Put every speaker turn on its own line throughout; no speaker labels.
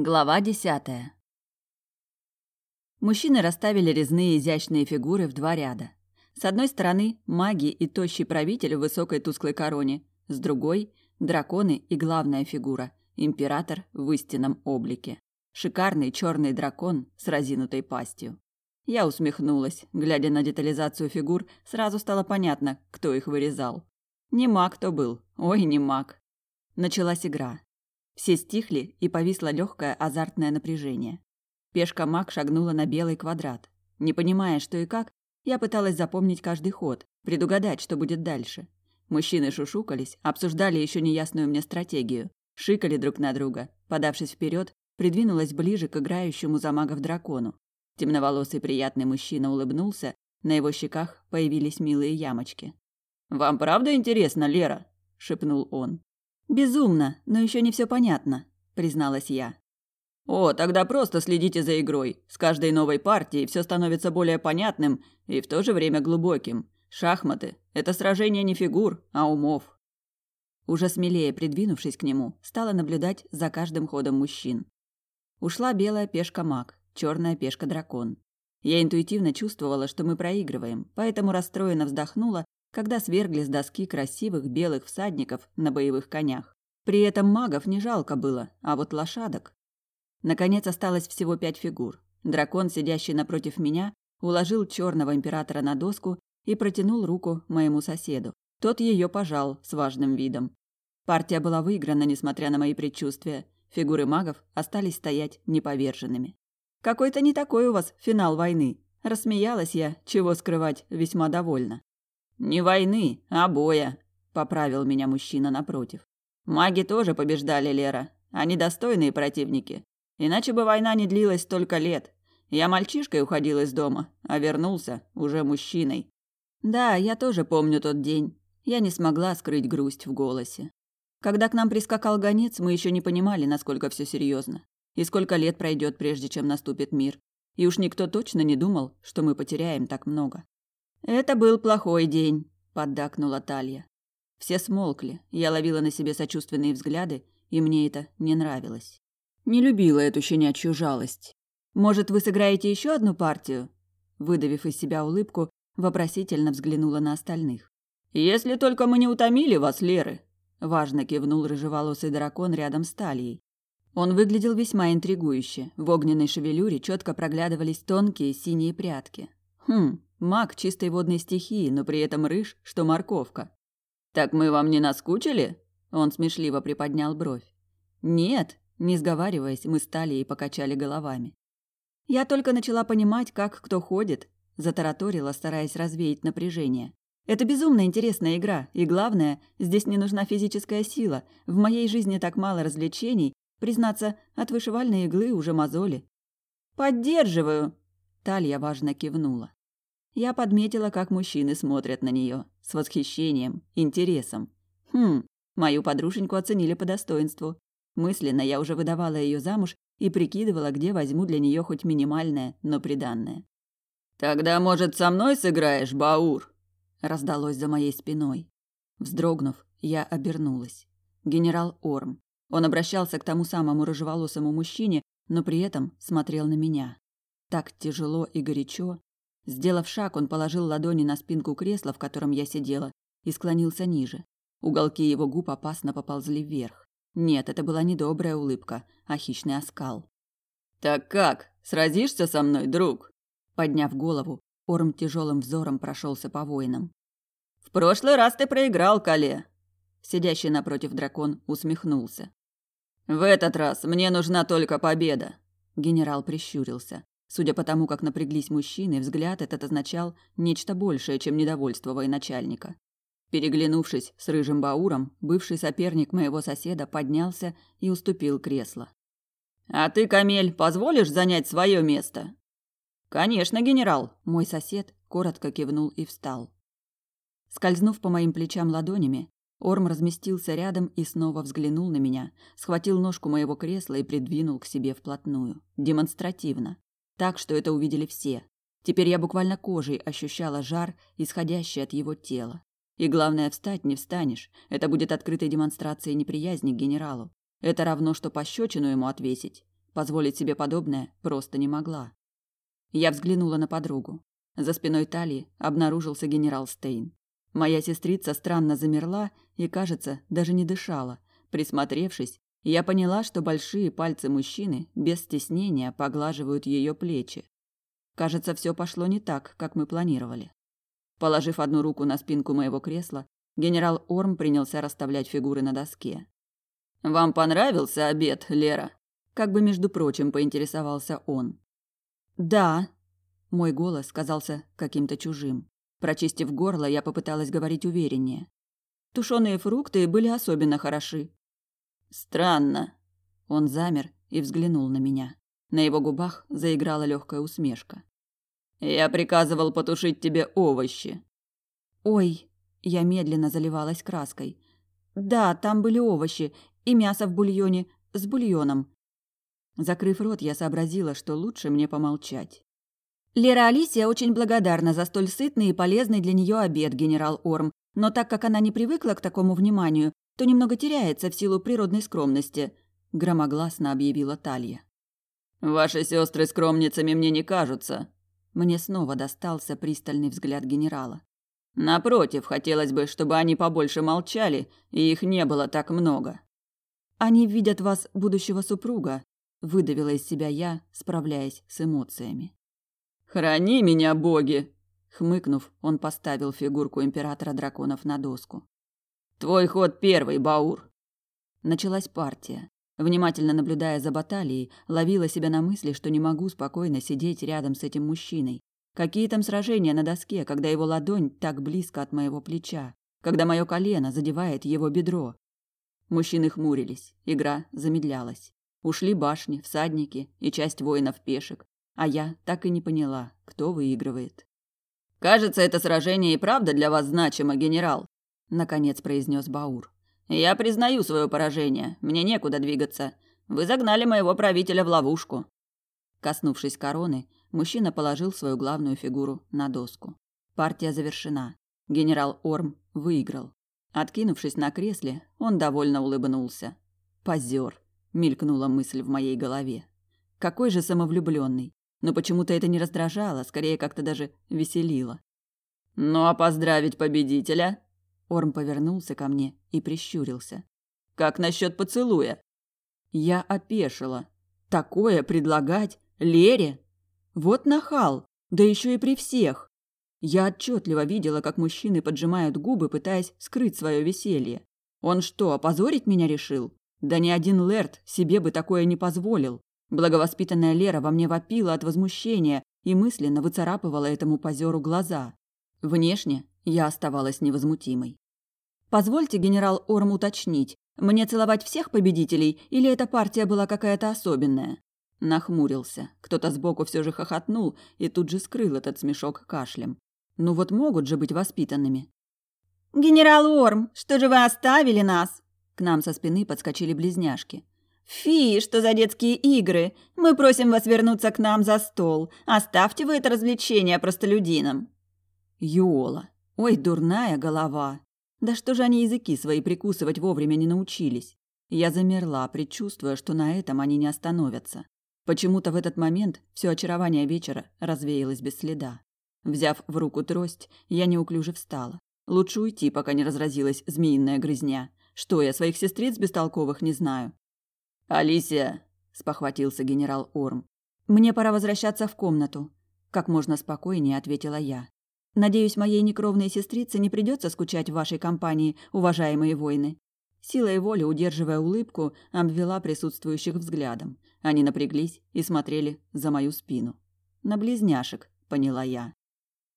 Глава десятая. Мужчины расставили резные изящные фигуры в два ряда. С одной стороны маги и тощий правитель в высокой тусклой короне, с другой – драконы и главная фигура – император в истинном облике. Шикарный черный дракон с разинутой пастью. Я усмехнулась. Глядя на детализацию фигур, сразу стало понятно, кто их вырезал. Не маг то был. Ой, не маг. Началась игра. Все стихли, и повисло легкое азартное напряжение. Пешка-маг шагнула на белый квадрат. Не понимая, что и как, я пыталась запомнить каждый ход, предугадать, что будет дальше. Мужчины шушукались, обсуждали еще неясную мне стратегию, шикали друг на друга. Подавшись вперед, придвинулась ближе к играющему за магов дракону. Темноволосый приятный мужчина улыбнулся, на его щеках появились милые ямочки. «Вам правда интересно, Лера?» – шепнул он. Безумно, но еще не все понятно, призналась я. О, тогда просто следите за игрой. С каждой новой партией все становится более понятным и в то же время глубоким. Шахматы это сражение не фигур, а умов. Уже смелее придвинувшись к нему, стала наблюдать за каждым ходом мужчин. Ушла белая пешка маг, черная пешка дракон. Я интуитивно чувствовала, что мы проигрываем, поэтому расстроенно вздохнула когда свергли с доски красивых белых всадников на боевых конях. При этом магов не жалко было, а вот лошадок. Наконец осталось всего пять фигур. Дракон, сидящий напротив меня, уложил черного императора на доску и протянул руку моему соседу. Тот ее пожал с важным видом. Партия была выиграна, несмотря на мои предчувствия. Фигуры магов остались стоять неповерженными. Какой-то не такой у вас финал войны. Рассмеялась я, чего скрывать, весьма довольна. Не войны, а боя, поправил меня мужчина напротив. Маги тоже побеждали, Лера. Они достойные противники. Иначе бы война не длилась столько лет. Я мальчишкой уходил из дома, а вернулся уже мужчиной. Да, я тоже помню тот день. Я не смогла скрыть грусть в голосе. Когда к нам прискакал гонец, мы еще не понимали, насколько все серьезно. И сколько лет пройдет, прежде чем наступит мир. И уж никто точно не думал, что мы потеряем так много. Это был плохой день, поддакнула Талья. Все смолкли. Я ловила на себе сочувственные взгляды, и мне это не нравилось. Не любила эту щенячью жалость. Может, вы сыграете еще одну партию? Выдавив из себя улыбку, вопросительно взглянула на остальных. Если только мы не утомили вас, Леры, важно кивнул рыжеволосый дракон рядом с Тальей. Он выглядел весьма интригующе. В огненной шевелюре четко проглядывались тонкие синие прядки. Хм, Маг чистой водной стихии, но при этом рыж, что морковка. «Так мы вам не наскучили?» Он смешливо приподнял бровь. «Нет», не сговариваясь, мы стали и покачали головами. Я только начала понимать, как кто ходит, затараторила, стараясь развеять напряжение. Это безумно интересная игра, и главное, здесь не нужна физическая сила. В моей жизни так мало развлечений, признаться, от вышивальной иглы уже мозоли. Поддерживаю, Талья важно кивнула. Я подметила, как мужчины смотрят на нее с восхищением, интересом. Хм, мою подруженьку оценили по достоинству. Мысленно я уже выдавала ее замуж и прикидывала, где возьму для нее хоть минимальное, но приданное. Тогда, может, со мной сыграешь, Баур? раздалось за моей спиной. Вздрогнув, я обернулась. Генерал Орм. Он обращался к тому самому рыжеволосому мужчине, но при этом смотрел на меня. Так тяжело и горячо, Сделав шаг, он положил ладони на спинку кресла, в котором я сидела, и склонился ниже. Уголки его губ опасно поползли вверх. Нет, это была не добрая улыбка, а хищный оскал. «Так как? Сразишься со мной, друг?» Подняв голову, Орм тяжелым взором прошелся по воинам. «В прошлый раз ты проиграл, Кале!» Сидящий напротив дракон усмехнулся. «В этот раз мне нужна только победа!» Генерал прищурился. Судя по тому, как напряглись мужчины, взгляд этот означал нечто большее, чем недовольство военачальника. Переглянувшись с рыжим Бауром, бывший соперник моего соседа поднялся и уступил кресло. «А ты, Камель, позволишь занять свое место?» «Конечно, генерал!» Мой сосед коротко кивнул и встал. Скользнув по моим плечам ладонями, Орм разместился рядом и снова взглянул на меня, схватил ножку моего кресла и придвинул к себе вплотную. Демонстративно так что это увидели все. Теперь я буквально кожей ощущала жар, исходящий от его тела. И главное, встать не встанешь. Это будет открытой демонстрацией неприязни к генералу. Это равно, что пощечину ему отвесить. Позволить себе подобное просто не могла. Я взглянула на подругу. За спиной Талии обнаружился генерал Стейн. Моя сестрица странно замерла и, кажется, даже не дышала. Присмотревшись, я поняла, что большие пальцы мужчины без стеснения поглаживают ее плечи. Кажется, все пошло не так, как мы планировали. Положив одну руку на спинку моего кресла, генерал Орм принялся расставлять фигуры на доске. «Вам понравился обед, Лера?» Как бы, между прочим, поинтересовался он. «Да», – мой голос казался каким-то чужим. Прочистив горло, я попыталась говорить увереннее. Тушеные фрукты были особенно хороши. Странно. Он замер и взглянул на меня. На его губах заиграла легкая усмешка. Я приказывал потушить тебе овощи. Ой, я медленно заливалась краской. Да, там были овощи и мясо в бульоне с бульоном. Закрыв рот, я сообразила, что лучше мне помолчать. Лера Алисия очень благодарна за столь сытный и полезный для нее обед, генерал Орм, но так как она не привыкла к такому вниманию, то немного теряется в силу природной скромности, громогласно объявила Талья. Ваши сестры скромницами мне не кажутся. Мне снова достался пристальный взгляд генерала. Напротив, хотелось бы, чтобы они побольше молчали, и их не было так много. Они видят вас будущего супруга, выдавила из себя я, справляясь с эмоциями. Храни меня, боги, хмыкнув, он поставил фигурку императора драконов на доску. Твой ход первый, Баур. Началась партия. Внимательно наблюдая за баталией, ловила себя на мысли, что не могу спокойно сидеть рядом с этим мужчиной. Какие там сражения на доске, когда его ладонь так близко от моего плеча, когда мое колено задевает его бедро. Мужчины хмурились, игра замедлялась. Ушли башни, всадники и часть воинов-пешек, а я так и не поняла, кто выигрывает. «Кажется, это сражение и правда для вас значимо, генерал», — наконец произнес Баур. Я признаю свое поражение. Мне некуда двигаться. Вы загнали моего правителя в ловушку. Коснувшись короны, мужчина положил свою главную фигуру на доску. Партия завершена. Генерал Орм выиграл. Откинувшись на кресле, он довольно улыбнулся. Позер, мелькнула мысль в моей голове. Какой же самовлюбленный. Но почему-то это не раздражало, скорее как-то даже веселило. Ну а поздравить победителя Орм повернулся ко мне и прищурился. Как насчет поцелуя? Я опешила. Такое предлагать Лере? Вот нахал, да еще и при всех. Я отчетливо видела, как мужчины поджимают губы, пытаясь скрыть свое веселье. Он что, опозорить меня решил? Да ни один Лерт себе бы такое не позволил. Благовоспитанная Лера во мне вопила от возмущения и мысленно выцарапывала этому позеру глаза. Внешне я оставалась невозмутимой. «Позвольте, генерал Орм, уточнить, мне целовать всех победителей или эта партия была какая-то особенная?» Нахмурился. Кто-то сбоку все же хохотнул и тут же скрыл этот смешок кашлем. «Ну вот могут же быть воспитанными».
«Генерал Орм, что же вы оставили нас?» К нам со спины подскочили близняшки. «Фи, что за детские игры! Мы просим вас вернуться к нам за стол. Оставьте вы это развлечение простолюдинам!»
Юола. Ой, дурная голова. Да что же они языки свои прикусывать вовремя не научились? Я замерла, предчувствуя, что на этом они не остановятся. Почему-то в этот момент все очарование вечера развеялось без следа. Взяв в руку трость, я неуклюже встала. Лучше уйти, пока не разразилась змеиная грызня. Что я своих сестриц бестолковых не знаю. Алисия, спохватился генерал Орм. Мне пора возвращаться в комнату, как можно спокойнее ответила я. Надеюсь, моей некровной сестрице не придется скучать в вашей компании, уважаемые воины. Силой воли, удерживая улыбку, обвела присутствующих взглядом. Они напряглись и смотрели за мою спину. На близняшек, поняла я.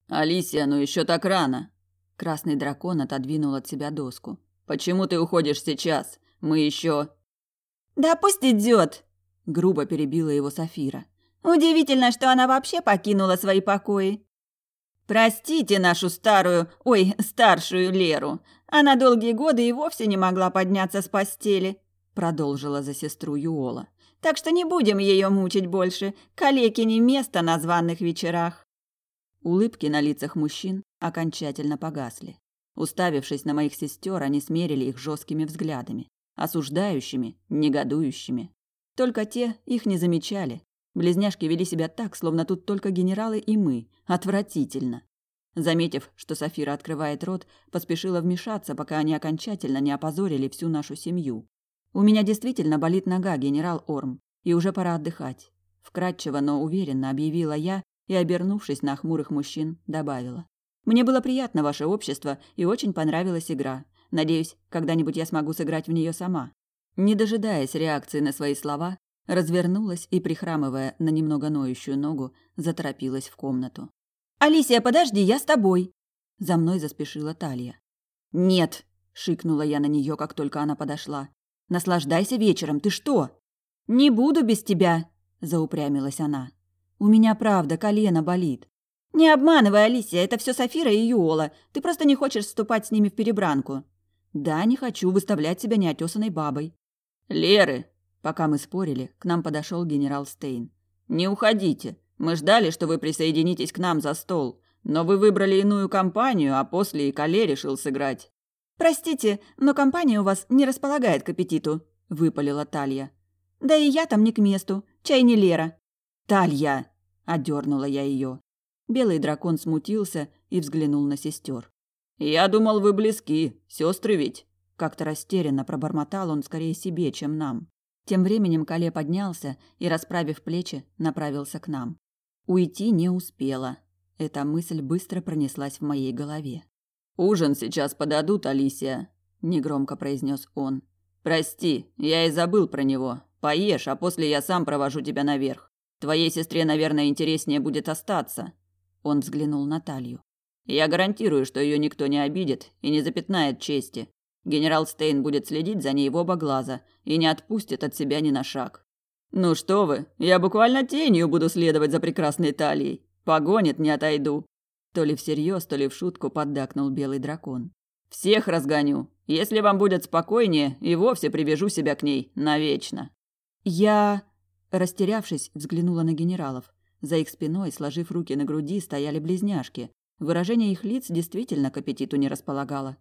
Алисия, ну еще так рано. Красный дракон отодвинул от себя доску. Почему ты уходишь сейчас? Мы еще.
Да пусть идет.
Грубо перебила его Сафира.
Удивительно, что она вообще покинула свои покои. Простите нашу старую, ой, старшую Леру. Она долгие годы и вовсе не могла подняться с постели, продолжила за сестру Юола. Так что не будем ее мучить больше. Калеке не место на званых вечерах.
Улыбки на лицах мужчин окончательно погасли. Уставившись на моих сестер, они смерили их жесткими взглядами, осуждающими, негодующими. Только те их не замечали. Близняшки вели себя так, словно тут только генералы и мы. Отвратительно. Заметив, что Сафира открывает рот, поспешила вмешаться, пока они окончательно не опозорили всю нашу семью. У меня действительно болит нога, генерал Орм, и уже пора отдыхать. Вкратчиво, но уверенно объявила я и, обернувшись на хмурых мужчин, добавила. Мне было приятно ваше общество и очень понравилась игра. Надеюсь, когда-нибудь я смогу сыграть в нее сама. Не дожидаясь реакции на свои слова, развернулась и, прихрамывая на немного ноющую ногу, заторопилась в комнату.
«Алисия, подожди, я с тобой!»
За мной заспешила Талия.
«Нет!»
– шикнула я на нее, как только она подошла. «Наслаждайся вечером, ты что?»
«Не буду без тебя!» – заупрямилась она.
«У меня правда колено болит».
«Не обманывай, Алисия, это все Сафира и Юола. Ты просто не хочешь вступать с ними в перебранку».
«Да, не хочу выставлять себя неотесанной бабой».
«Леры!» Пока мы спорили, к нам подошел генерал Стейн. «Не уходите. Мы ждали, что вы присоединитесь к нам за стол. Но вы выбрали иную компанию, а после и Кале решил сыграть».
«Простите, но компания у вас не располагает к аппетиту», – выпалила Талья. «Да и я там не к месту. Чай не Лера».
«Талья!» – одернула я ее. Белый дракон смутился и взглянул на сестер.
«Я думал, вы близки. Сестры ведь?»
Как-то растерянно пробормотал он скорее себе, чем нам. Тем временем Кале поднялся и, расправив плечи, направился к нам. Уйти не успела. Эта мысль быстро пронеслась в моей голове.
«Ужин сейчас подадут, Алисия», – негромко произнес он. «Прости, я и забыл про него. Поешь, а после я сам провожу тебя наверх. Твоей сестре, наверное, интереснее будет остаться».
Он взглянул на Талью.
«Я гарантирую, что ее никто не обидит и не запятнает чести. Генерал Стейн будет следить за ней в оба глаза и не отпустит от себя ни на шаг. Ну что вы, я буквально тенью буду следовать за прекрасной талией. Погонит, не отойду.
То ли всерьез, то ли в шутку поддакнул белый дракон.
Всех разгоню. Если вам будет спокойнее, и вовсе привяжу себя к ней навечно.
Я, растерявшись, взглянула на генералов. За их спиной, сложив руки на груди, стояли близняшки. Выражение их лиц действительно к аппетиту не располагало.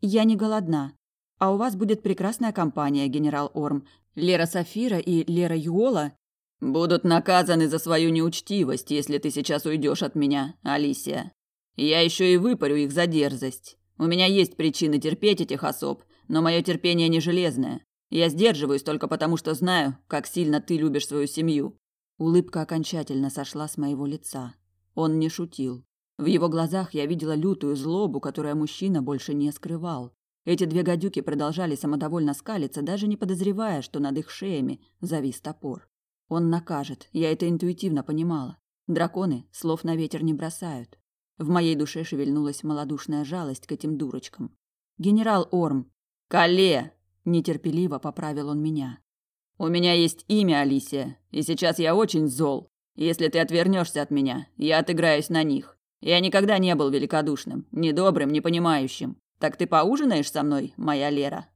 Я не голодна. А у вас будет прекрасная компания, генерал Орм. Лера Сафира и Лера Юола
будут наказаны за свою неучтивость, если ты сейчас уйдешь от меня, Алисия. Я еще и выпарю их за дерзость. У меня есть причины терпеть этих особ, но мое терпение не железное. Я сдерживаюсь только потому, что знаю, как сильно ты любишь свою семью.
Улыбка окончательно сошла с моего лица. Он не шутил. В его глазах я видела лютую злобу, которую мужчина больше не скрывал. Эти две гадюки продолжали самодовольно скалиться, даже не подозревая, что над их шеями завис топор. Он накажет, я это интуитивно понимала. Драконы слов на ветер не бросают. В моей душе шевельнулась малодушная жалость к этим дурочкам. «Генерал Орм!»
«Кале!»
– нетерпеливо поправил он меня.
«У меня есть имя, Алисия, и сейчас я очень зол. Если ты отвернешься от меня, я отыграюсь на них. Я никогда не был великодушным, ни добрым, ни понимающим. Так ты поужинаешь со мной, моя Лера?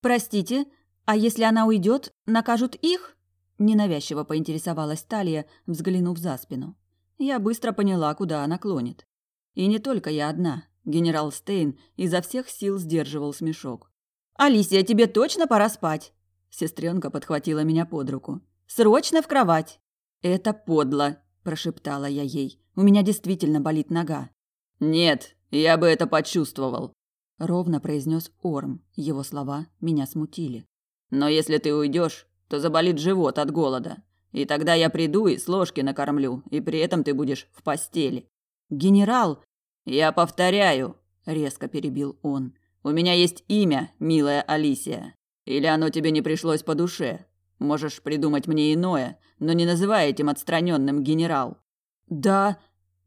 Простите, а если она уйдет, накажут их? Ненавязчиво поинтересовалась Талия, взглянув за спину.
Я быстро поняла, куда она клонит. И не только я одна. Генерал Стейн изо всех сил сдерживал смешок.
«Алисия, тебе точно пора спать?»
Сестренка подхватила меня под руку.
«Срочно в кровать!»
«Это подло!» – прошептала я ей. У меня действительно болит нога.
Нет, я бы это почувствовал,
ровно произнес Орм. Его слова меня смутили.
Но если ты уйдешь, то заболит живот от голода. И тогда я приду и с ложки накормлю, и при этом ты будешь в постели.
Генерал,
я повторяю, резко перебил он. У меня есть имя, милая Алисия. Или оно тебе не пришлось по душе? Можешь придумать мне иное, но не называй этим отстраненным генерал.
Да,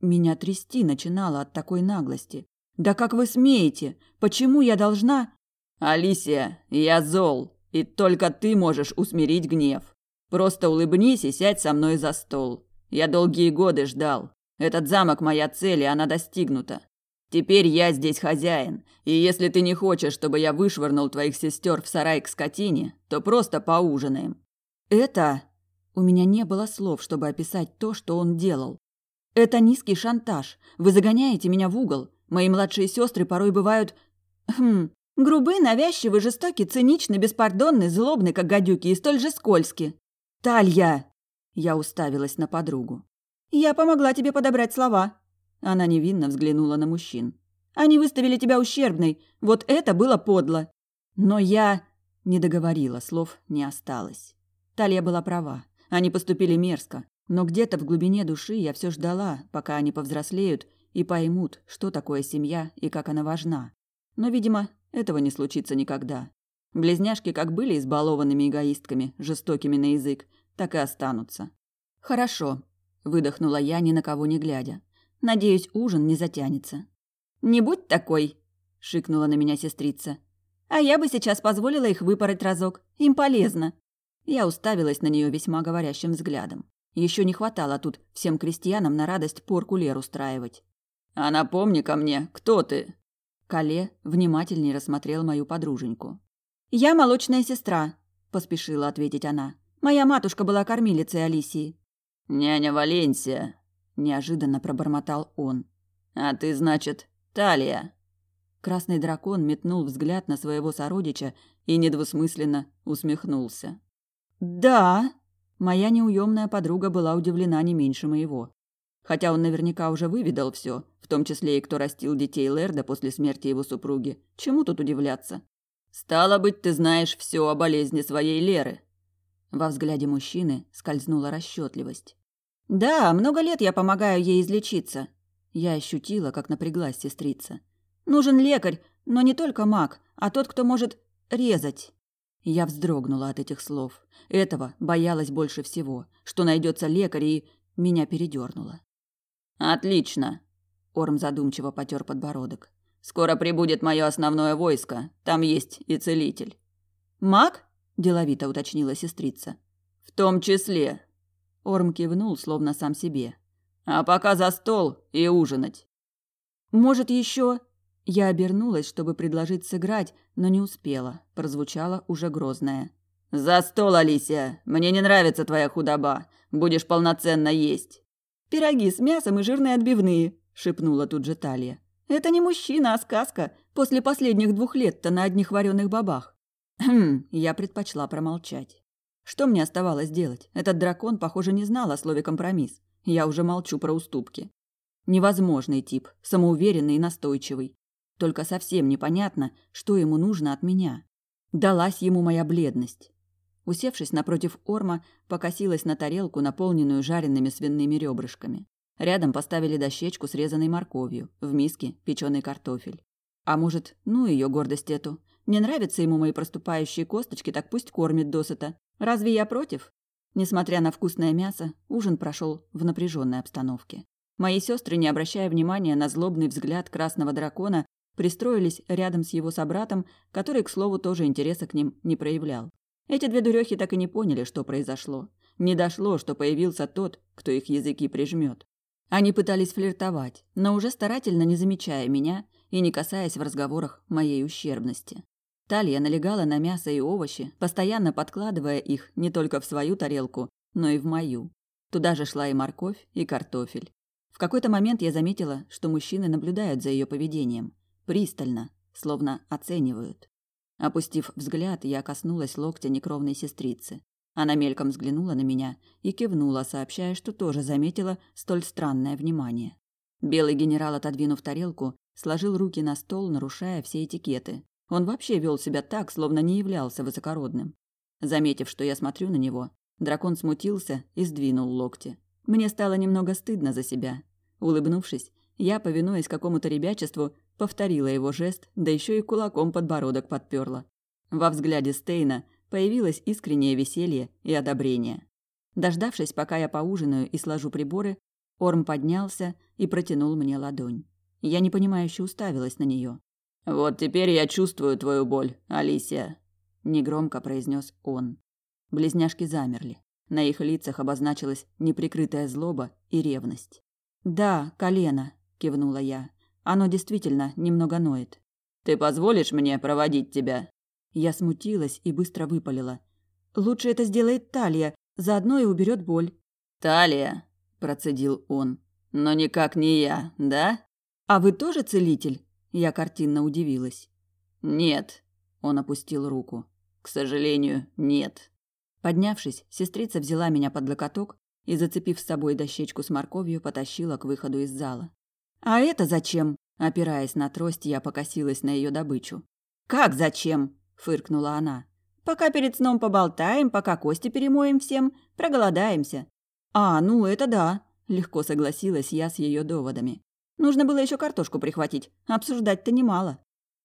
меня трясти начинало от такой наглости. Да как вы смеете? Почему я должна?
Алисия, я зол, и только ты можешь усмирить гнев. Просто улыбнись и сядь со мной за стол. Я долгие годы ждал. Этот замок моя цель, и она достигнута. Теперь я здесь хозяин, и если ты не хочешь, чтобы я вышвырнул твоих сестер в сарай к скотине, то просто поужинаем.
Это у меня не было слов, чтобы описать то, что он делал. Это низкий шантаж. Вы загоняете меня в угол. Мои младшие сестры порой бывают... Хм... Грубы, навязчивы, жестоки, циничны, беспардонны, злобны, как гадюки, и столь же скользки. Талья!» Я уставилась на подругу.
«Я помогла тебе подобрать слова».
Она невинно взглянула на мужчин.
«Они выставили тебя ущербной. Вот это было подло».
«Но я...» Не договорила, слов не осталось. Талья была права. Они поступили мерзко. Но где-то в глубине души я все ждала, пока они повзрослеют и поймут, что такое семья и как она важна. Но, видимо, этого не случится никогда. Близняшки как были избалованными эгоистками, жестокими на язык, так и останутся. «Хорошо», – выдохнула я, ни на кого не глядя. «Надеюсь, ужин не затянется».
«Не будь такой», – шикнула на меня сестрица. «А я бы сейчас позволила их выпороть разок. Им полезно».
Я уставилась на нее весьма говорящим взглядом. Еще не хватало тут всем крестьянам на радость порку Лер устраивать.
«А напомни ко мне, кто ты?»
Кале внимательнее рассмотрел мою подруженьку.
«Я молочная сестра», – поспешила ответить она. «Моя матушка была кормилицей Алисии».
«Няня Валенсия», –
неожиданно пробормотал он.
«А ты, значит, Талия?»
Красный дракон метнул взгляд на своего сородича и недвусмысленно усмехнулся.
«Да»,
Моя неуемная подруга была удивлена не меньше моего. Хотя он наверняка уже выведал все, в том числе и кто растил детей Лерда после смерти его супруги. Чему тут удивляться?
«Стало быть, ты знаешь все о болезни своей Леры».
Во взгляде мужчины скользнула расчетливость.
«Да, много лет я помогаю ей излечиться».
Я ощутила, как напряглась сестрица.
«Нужен лекарь, но не только маг, а тот, кто может резать».
Я вздрогнула от этих слов. Этого боялась больше всего, что найдется лекарь и меня передернуло.
Отлично.
Орм задумчиво потер подбородок.
Скоро прибудет мое основное войско. Там есть и целитель.
Маг?
деловито уточнила сестрица.
В том числе.
Орм кивнул, словно сам себе.
А пока за стол и ужинать.
Может, еще
я обернулась, чтобы предложить сыграть, но не успела. Прозвучало уже грозное.
«За стол, Алисия! Мне не нравится твоя худоба. Будешь полноценно есть!»
«Пироги с мясом и жирные отбивные!» – шепнула тут же Талия. «Это не мужчина, а сказка. После последних двух лет-то на одних вареных бабах».
Хм, я предпочла промолчать. Что мне оставалось делать? Этот дракон, похоже, не знал о слове «компромисс». Я уже молчу про уступки. Невозможный тип, самоуверенный и настойчивый. Только совсем непонятно, что ему нужно от меня. Далась ему моя бледность. Усевшись напротив Орма, покосилась на тарелку, наполненную жареными свиными ребрышками. Рядом поставили дощечку с резаной морковью, в миске печеный картофель. А может, ну ее гордость эту. Не нравятся ему мои проступающие косточки, так пусть кормит досыта. Разве я против? Несмотря на вкусное мясо, ужин прошел в напряженной обстановке. Мои сестры, не обращая внимания на злобный взгляд красного дракона, пристроились рядом с его собратом, который, к слову, тоже интереса к ним не проявлял. Эти две дурехи так и не поняли, что произошло. Не дошло, что появился тот, кто их языки прижмет. Они пытались флиртовать, но уже старательно не замечая меня и не касаясь в разговорах моей ущербности. Талия налегала на мясо и овощи, постоянно подкладывая их не только в свою тарелку, но и в мою. Туда же шла и морковь, и картофель. В какой-то момент я заметила, что мужчины наблюдают за ее поведением. Пристально, словно оценивают. Опустив взгляд, я коснулась локтя некровной сестрицы. Она мельком взглянула на меня и кивнула, сообщая, что тоже заметила столь странное внимание. Белый генерал, отодвинув тарелку, сложил руки на стол, нарушая все этикеты. Он вообще вел себя так, словно не являлся высокородным. Заметив, что я смотрю на него, дракон смутился и сдвинул локти. Мне стало немного стыдно за себя. Улыбнувшись, я, повинуясь какому-то ребячеству, Повторила его жест, да еще и кулаком подбородок подперла. Во взгляде Стейна появилось искреннее веселье и одобрение. Дождавшись, пока я поужинаю и сложу приборы, Орм поднялся и протянул мне ладонь. Я непонимающе уставилась на нее.
«Вот теперь я чувствую твою боль, Алисия», – негромко произнес он.
Близняшки замерли. На их лицах обозначилась неприкрытая злоба и ревность. «Да, колено», – кивнула я. Оно действительно немного ноет.
Ты позволишь мне проводить тебя?
Я смутилась и быстро выпалила. Лучше это сделает Талия, заодно и уберет боль.
Талия, процедил он. Но никак не я, да?
А вы тоже целитель? Я картинно удивилась.
Нет, он опустил руку. К сожалению, нет.
Поднявшись, сестрица взяла меня под локоток и, зацепив с собой дощечку с морковью, потащила к выходу из зала. «А это зачем?» Опираясь на трость, я покосилась на ее добычу. «Как зачем?» – фыркнула она. «Пока перед сном поболтаем, пока кости перемоем всем, проголодаемся». «А, ну это да», – легко согласилась я с ее доводами. «Нужно было еще картошку прихватить, обсуждать-то немало».